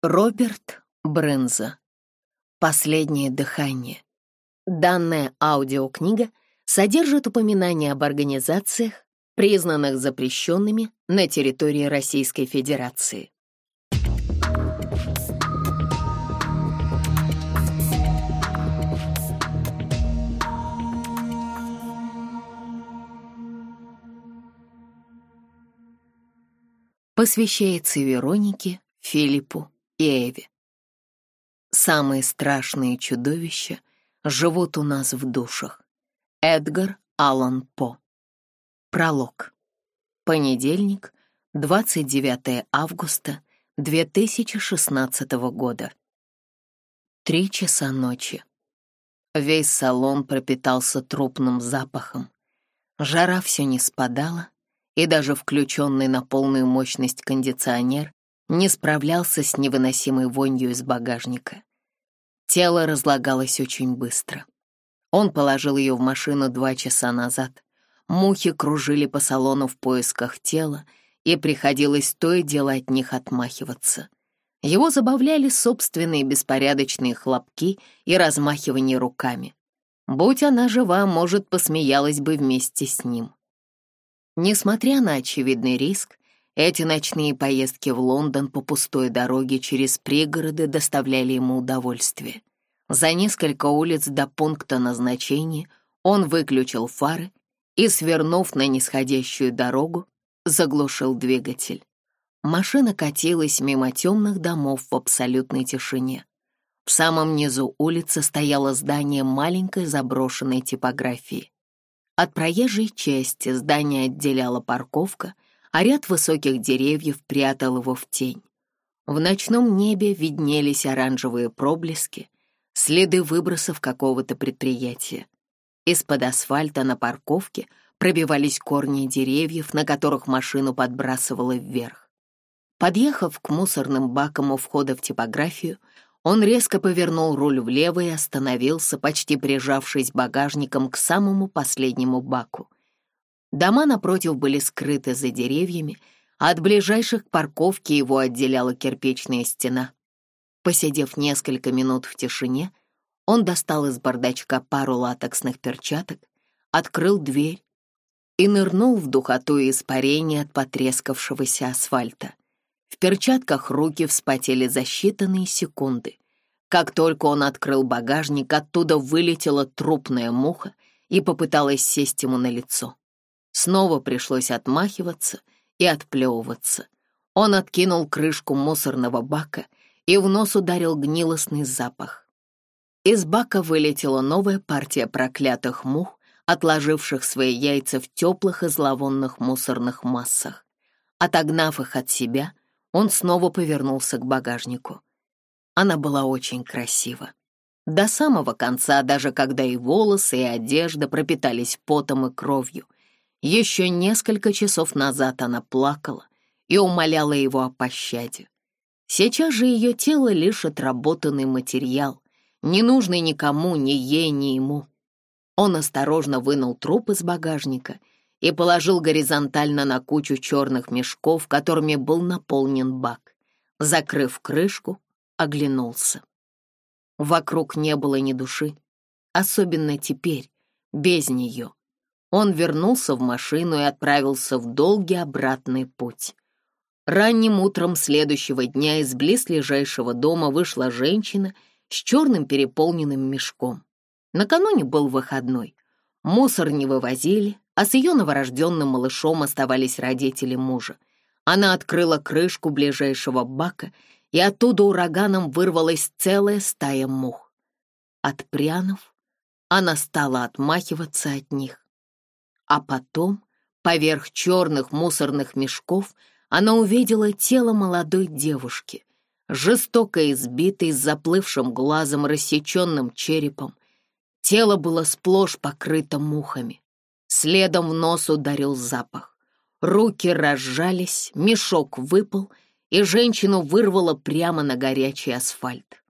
Роберт Брынза. «Последнее дыхание». Данная аудиокнига содержит упоминания об организациях, признанных запрещенными на территории Российской Федерации. Посвящается Веронике Филиппу и Эви. Самые страшные чудовища живут у нас в душах. Эдгар Аллан По. Пролог. Понедельник, 29 августа 2016 года. Три часа ночи. Весь салон пропитался трупным запахом. Жара все не спадала, и даже включенный на полную мощность кондиционер не справлялся с невыносимой вонью из багажника. Тело разлагалось очень быстро. Он положил ее в машину два часа назад. Мухи кружили по салону в поисках тела, и приходилось то и дело от них отмахиваться. Его забавляли собственные беспорядочные хлопки и размахивание руками. Будь она жива, может, посмеялась бы вместе с ним. Несмотря на очевидный риск, эти ночные поездки в Лондон по пустой дороге через пригороды доставляли ему удовольствие. За несколько улиц до пункта назначения он выключил фары и, свернув на нисходящую дорогу, заглушил двигатель. Машина катилась мимо темных домов в абсолютной тишине. В самом низу улицы стояло здание маленькой заброшенной типографии. От проезжей части здание отделяла парковка — а ряд высоких деревьев прятал его в тень. В ночном небе виднелись оранжевые проблески, следы выбросов какого-то предприятия. Из-под асфальта на парковке пробивались корни деревьев, на которых машину подбрасывало вверх. Подъехав к мусорным бакам у входа в типографию, он резко повернул руль влево и остановился, почти прижавшись багажником к самому последнему баку — Дома напротив были скрыты за деревьями, а от ближайших парковки его отделяла кирпичная стена. Посидев несколько минут в тишине, он достал из бардачка пару латексных перчаток, открыл дверь и нырнул в духоту и испарение от потрескавшегося асфальта. В перчатках руки вспотели за считанные секунды. Как только он открыл багажник, оттуда вылетела трупная муха и попыталась сесть ему на лицо. Снова пришлось отмахиваться и отплевываться. Он откинул крышку мусорного бака и в нос ударил гнилостный запах. Из бака вылетела новая партия проклятых мух, отложивших свои яйца в теплых и зловонных мусорных массах. Отогнав их от себя, он снова повернулся к багажнику. Она была очень красива. До самого конца, даже когда и волосы, и одежда пропитались потом и кровью — еще несколько часов назад она плакала и умоляла его о пощаде. Сейчас же ее тело лишь отработанный материал, не нужный никому, ни ей, ни ему. Он осторожно вынул труп из багажника и положил горизонтально на кучу черных мешков, которыми был наполнен бак. Закрыв крышку, оглянулся. Вокруг не было ни души, особенно теперь, без нее. Он вернулся в машину и отправился в долгий обратный путь. Ранним утром следующего дня из близлежащего дома вышла женщина с черным переполненным мешком. Накануне был выходной. Мусор не вывозили, а с ее новорожденным малышом оставались родители мужа. Она открыла крышку ближайшего бака, и оттуда ураганом вырвалась целая стая мух. От прянов она стала отмахиваться от них. А потом, поверх черных мусорных мешков, она увидела тело молодой девушки, жестоко избитой, с заплывшим глазом, рассеченным черепом. Тело было сплошь покрыто мухами. Следом в нос ударил запах. Руки разжались, мешок выпал, и женщину вырвало прямо на горячий асфальт.